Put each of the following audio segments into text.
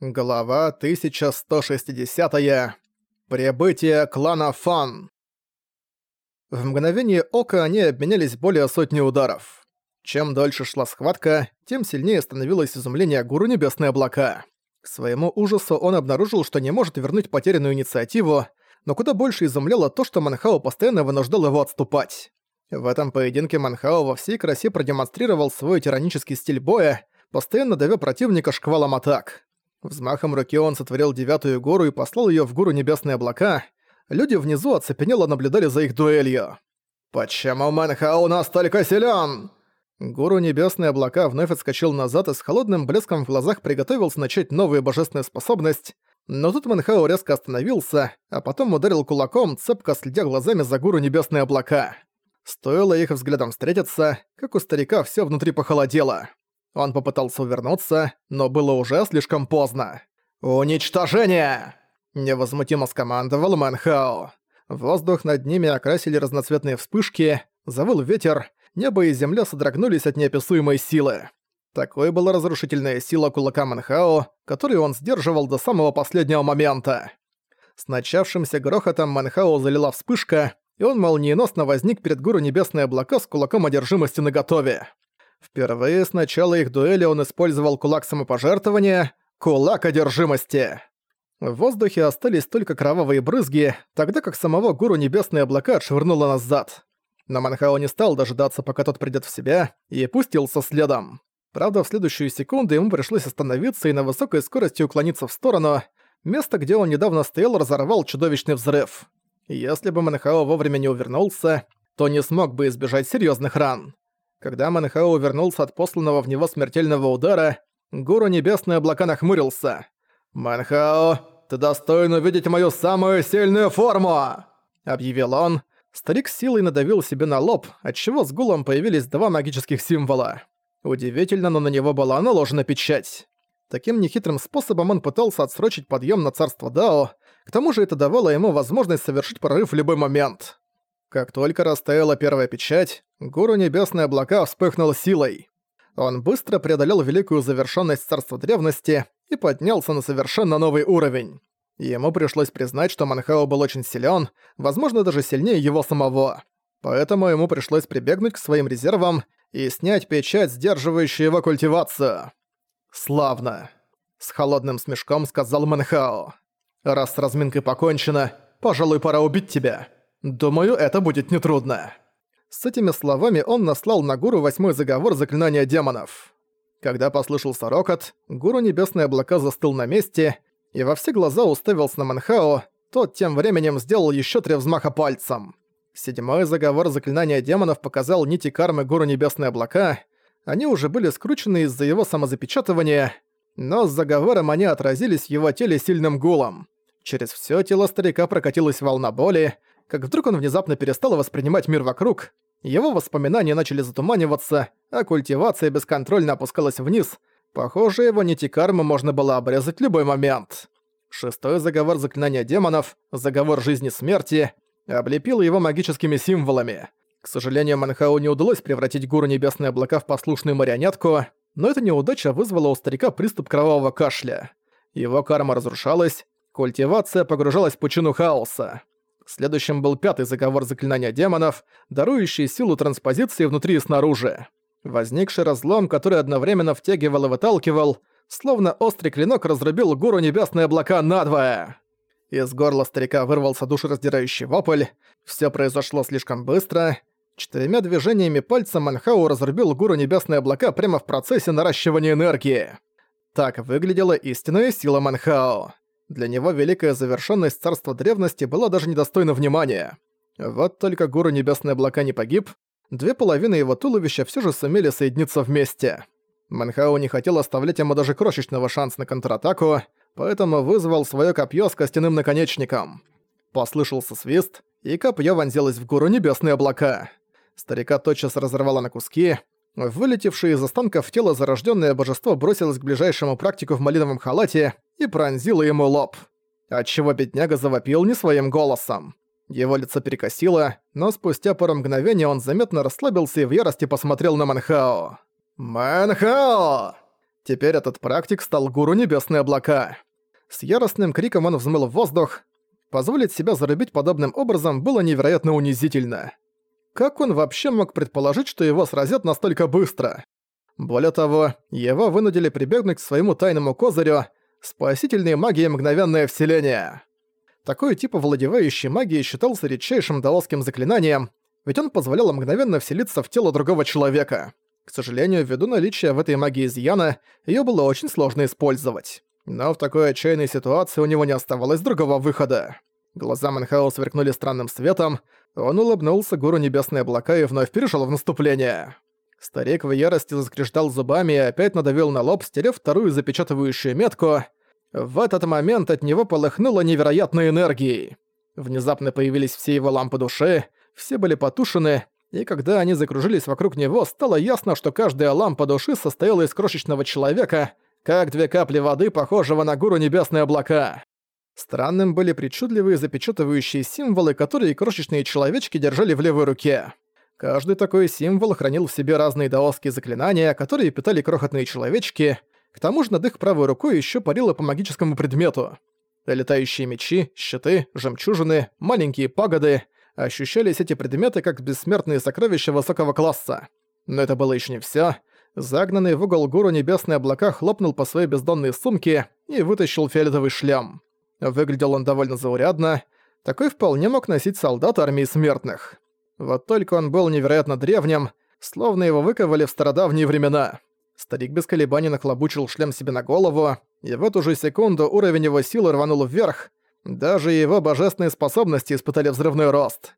Глава 1160. -я. Прибытие клана Фан. В мгновение ока они обменялись более сотни ударов. Чем дольше шла схватка, тем сильнее становилось изумление гуру Небесные Облака. К своему ужасу он обнаружил, что не может вернуть потерянную инициативу, но куда больше изумляло то, что Манхао постоянно вынуждал его отступать. В этом поединке Манхао во всей красе продемонстрировал свой тиранический стиль боя, постоянно давя противника шквалом атак. Взмахом руки он сотворил девятую гору и послал её в гору Небесные облака. Люди внизу оцепенело наблюдали за их дуэлью. «Почему Манхау настолько силён?» Гуру Небесные облака вновь отскочил назад и с холодным блеском в глазах приготовился начать новую божественную способность, но тут Манхау резко остановился, а потом ударил кулаком, цепко следя глазами за Гуру Небесные облака. Стоило их взглядом встретиться, как у старика всё внутри похолодело. Он попытался увернуться, но было уже слишком поздно. «Уничтожение!» – невозмутимо скомандовал Мэнхао. Воздух над ними окрасили разноцветные вспышки, завыл ветер, небо и земля содрогнулись от неописуемой силы. Такой была разрушительная сила кулака Мэнхао, который он сдерживал до самого последнего момента. С начавшимся грохотом Мэнхао залила вспышка, и он молниеносно возник перед гуру Небесные облака с кулаком одержимости наготове. Впервые с начала их дуэли он использовал кулак самопожертвования, кулак одержимости. В воздухе остались только кровавые брызги, тогда как самого гуру небесные облака отшвырнуло назад. Но Манхао не стал дожидаться, пока тот придет в себя, и пустился следом. Правда, в следующую секунду ему пришлось остановиться и на высокой скорости уклониться в сторону. Место, где он недавно стоял, разорвал чудовищный взрыв. Если бы Манхао вовремя не увернулся, то не смог бы избежать серьезных ран. Когда Манхао вернулся от посланного в него смертельного удара, гуру Небесные Облака нахмурился. «Манхао, ты достоин увидеть мою самую сильную форму!» — объявил он. Старик силой надавил себе на лоб, отчего с гулом появились два магических символа. Удивительно, но на него была наложена печать. Таким нехитрым способом он пытался отсрочить подъем на царство Дао, к тому же это давало ему возможность совершить прорыв в любой момент. Как только растаяла первая печать, гуру Небесные Облака вспыхнул силой. Он быстро преодолел великую завершенность царства древности и поднялся на совершенно новый уровень. Ему пришлось признать, что Манхао был очень силен, возможно, даже сильнее его самого. Поэтому ему пришлось прибегнуть к своим резервам и снять печать, сдерживающую его культивацию. «Славно!» — с холодным смешком сказал Манхао. «Раз с разминкой покончено, пожалуй, пора убить тебя». Думаю, это будет нетрудно». С этими словами он наслал на гуру восьмой заговор заклинания демонов. Когда послышался рокот, гуру Небесные Облака застыл на месте и во все глаза уставился на Манхао, тот тем временем сделал еще три взмаха пальцем. Седьмой заговор заклинания демонов показал нити кармы гуру Небесные Облака. Они уже были скручены из-за его самозапечатывания, но с заговором они отразились в его теле сильным гулом. Через все тело старика прокатилась волна боли, как вдруг он внезапно перестал воспринимать мир вокруг, его воспоминания начали затуманиваться, а культивация бесконтрольно опускалась вниз. Похоже, его нити кармы можно было обрезать в любой момент. Шестой заговор заклинания демонов, заговор жизни-смерти, облепил его магическими символами. К сожалению, Манхау не удалось превратить гуру Небесные Облака в послушную марионетку, но эта неудача вызвала у старика приступ кровавого кашля. Его карма разрушалась, культивация погружалась в пучину хаоса. Следующим был пятый заговор заклинания демонов, дарующий силу транспозиции внутри и снаружи. Возникший разлом, который одновременно втягивал и выталкивал, словно острый клинок разрубил гуру небесные облака надвое. Из горла старика вырвался душераздирающий вопль. Все произошло слишком быстро. Четырьмя движениями пальца Манхау разрубил гуру небесные облака прямо в процессе наращивания энергии. Так выглядела истинная сила Манхао. Для него великая завершенность царства древности была даже недостойна внимания. Вот только гуру Небесные облака не погиб, две половины его туловища все же сумели соединиться вместе. Манхау не хотел оставлять ему даже крошечного шанса на контратаку, поэтому вызвал свое копье с костяным наконечником. Послышался свист, и копье вонзилось в гуру Небесные облака. Старика тотчас разорвало на куски, Вылетевшее из останков тело зарожденное божество бросилось к ближайшему практику в малиновом халате и пронзило ему лоб. Отчего бедняга завопил не своим голосом. Его лицо перекосило, но спустя пару мгновений он заметно расслабился и в ярости посмотрел на Манхао. «Манхао!» Теперь этот практик стал гуру Небесные Облака. С яростным криком он взмыл в воздух. Позволить себя зарубить подобным образом было невероятно унизительно. Как он вообще мог предположить, что его сразят настолько быстро? Более того, его вынудили прибегнуть к своему тайному козырю спасительной магии мгновенное вселение. Такой тип овладевающей магии считался редчайшим даосским заклинанием, ведь он позволял мгновенно вселиться в тело другого человека. К сожалению, ввиду наличия в этой магии изъяна, её было очень сложно использовать. Но в такой отчаянной ситуации у него не оставалось другого выхода. Глаза Манхао сверкнули странным светом, он улыбнулся гуру небесные облака и вновь перешёл в наступление. Старик в ярости заскрежетал зубами и опять надавил на лоб, стерев вторую запечатывающую метку. В этот момент от него полыхнуло невероятной энергией. Внезапно появились все его лампы души, все были потушены, и когда они закружились вокруг него, стало ясно, что каждая лампа души состояла из крошечного человека, как две капли воды, похожего на гуру небесные облака. Странным были причудливые запечатывающие символы, которые крошечные человечки держали в левой руке. Каждый такой символ хранил в себе разные даосские заклинания, которые питали крохотные человечки. К тому же над их правой рукой еще парило по магическому предмету. Летающие мечи, щиты, жемчужины, маленькие пагоды. Ощущались эти предметы как бессмертные сокровища высокого класса. Но это было еще не все. Загнанный в угол гуру небесные облака хлопнул по своей бездонной сумке и вытащил фиолетовый шлем. Выглядел он довольно заурядно. Такой вполне мог носить солдат армии смертных. Вот только он был невероятно древним, словно его выковали в стародавние времена. Старик без колебаний нахлобучил шлем себе на голову, и в эту же секунду уровень его силы рванул вверх, даже его божественные способности испытали взрывной рост.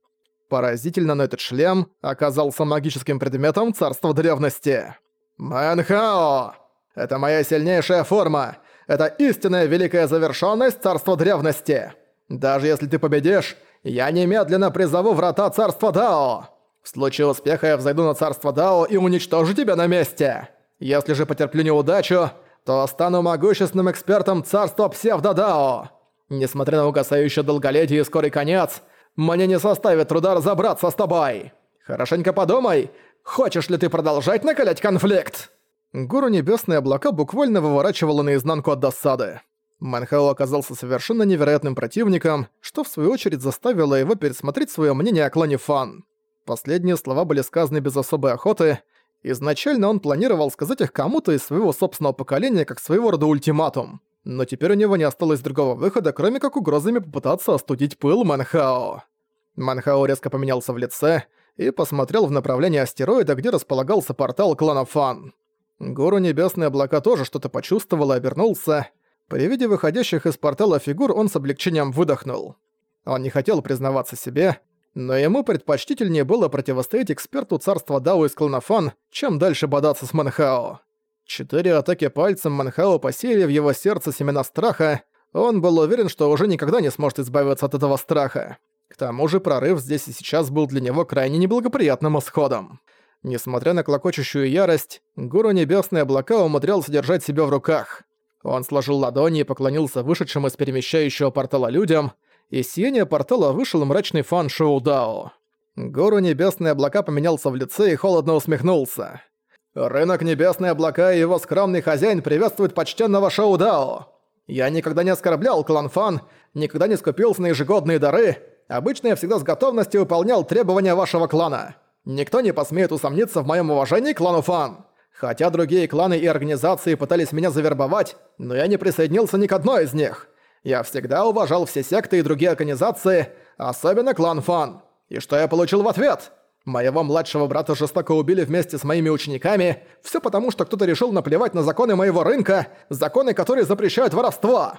Поразительно, но этот шлем оказался магическим предметом царства древности. «Мэнхао! Это моя сильнейшая форма! Это истинная великая завершенность царства древности! Даже если ты победишь, я немедленно призову врата царства Дао. В случае успеха я взойду на царство Дао и уничтожу тебя на месте. Если же потерплю неудачу, то стану могущественным экспертом царства Псевдо-Дао. Несмотря на угасающее долголетие и скорый конец, мне не составит труда разобраться с тобой. Хорошенько подумай, хочешь ли ты продолжать накалять конфликт?» Гуру Небесные Облака буквально выворачивало наизнанку от досады. Манхао оказался совершенно невероятным противником, что в свою очередь заставило его пересмотреть свое мнение о клане Фан. Последние слова были сказаны без особой охоты. Изначально он планировал сказать их кому-то из своего собственного поколения как своего рода ультиматум. Но теперь у него не осталось другого выхода, кроме как угрозами попытаться остудить пыл Манхао. Манхао резко поменялся в лице и посмотрел в направлении астероида, где располагался портал клана Фан. Гуру Небесные Облака тоже что-то почувствовал и обернулся. При виде выходящих из портала фигур он с облегчением выдохнул. Он не хотел признаваться себе, но ему предпочтительнее было противостоять эксперту царства Дао из Клонофан, чем дальше бодаться с Манхао. Четыре атаки пальцем Манхао посеяли в его сердце семена страха, он был уверен, что уже никогда не сможет избавиться от этого страха. К тому же прорыв здесь и сейчас был для него крайне неблагоприятным исходом. Несмотря на клокочущую ярость, гуру Небесные Облака умудрялся держать себя в руках. Он сложил ладони и поклонился вышедшим из перемещающего портала людям, и сияния портала вышел мрачный фан Шоу Дао. Гору Небесные Облака поменялся в лице и холодно усмехнулся. «Рынок Небесные Облака и его скромный хозяин приветствуют почтенного Шоу Дао. Я никогда не оскорблял клан Фан, никогда не скупился на ежегодные дары. Обычно я всегда с готовностью выполнял требования вашего клана. Никто не посмеет усомниться в моем уважении к клану Фан. Хотя другие кланы и организации пытались меня завербовать, но я не присоединился ни к одной из них. Я всегда уважал все секты и другие организации, особенно клан Фан. И что я получил в ответ? Моего младшего брата жестоко убили вместе с моими учениками, все потому, что кто-то решил наплевать на законы моего рынка, законы, которые запрещают воровство.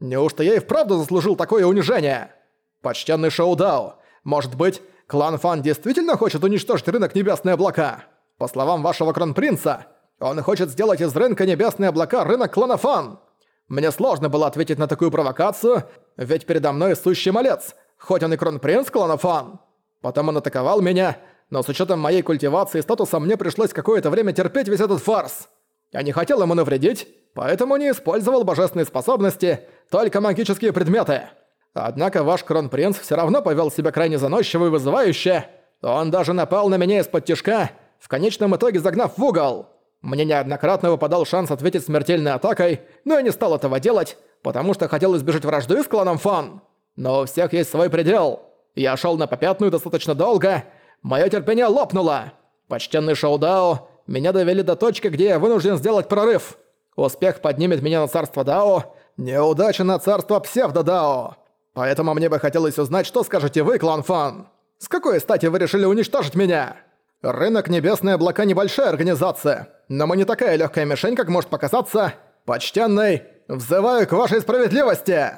Неужто я и вправду заслужил такое унижение? Почтенный Шоудао, может быть, клан Фан действительно хочет уничтожить рынок Небесные Облака? По словам вашего кронпринца, он хочет сделать из рынка Небесные Облака рынок кланофан. Мне сложно было ответить на такую провокацию, ведь передо мной сущий малец, хоть он и кронпринц кланофан. Потом он атаковал меня, но с учетом моей культивации и статуса мне пришлось какое-то время терпеть весь этот фарс. Я не хотел ему навредить, поэтому не использовал божественные способности, только магические предметы. Однако ваш кронпринц все равно повел себя крайне заносчиво и вызывающе. Он даже напал на меня из-под тишка, в конечном итоге загнав в угол. Мне неоднократно выпадал шанс ответить смертельной атакой, но я не стал этого делать, потому что хотел избежать вражды с кланом Фан. Но у всех есть свой предел. Я шел на попятную достаточно долго, мое терпение лопнуло. Почтенный Шоудао, меня довели до точки, где я вынужден сделать прорыв. Успех поднимет меня на царство Дао, неудача на царство Псевдо-Дао. Поэтому мне бы хотелось узнать, что скажете вы, клан Фан. С какой стати вы решили уничтожить меня? Рынок Небесные Облака небольшая организация, но мы не такая легкая мишень, как может показаться. Почтенный, взываю к вашей справедливости!»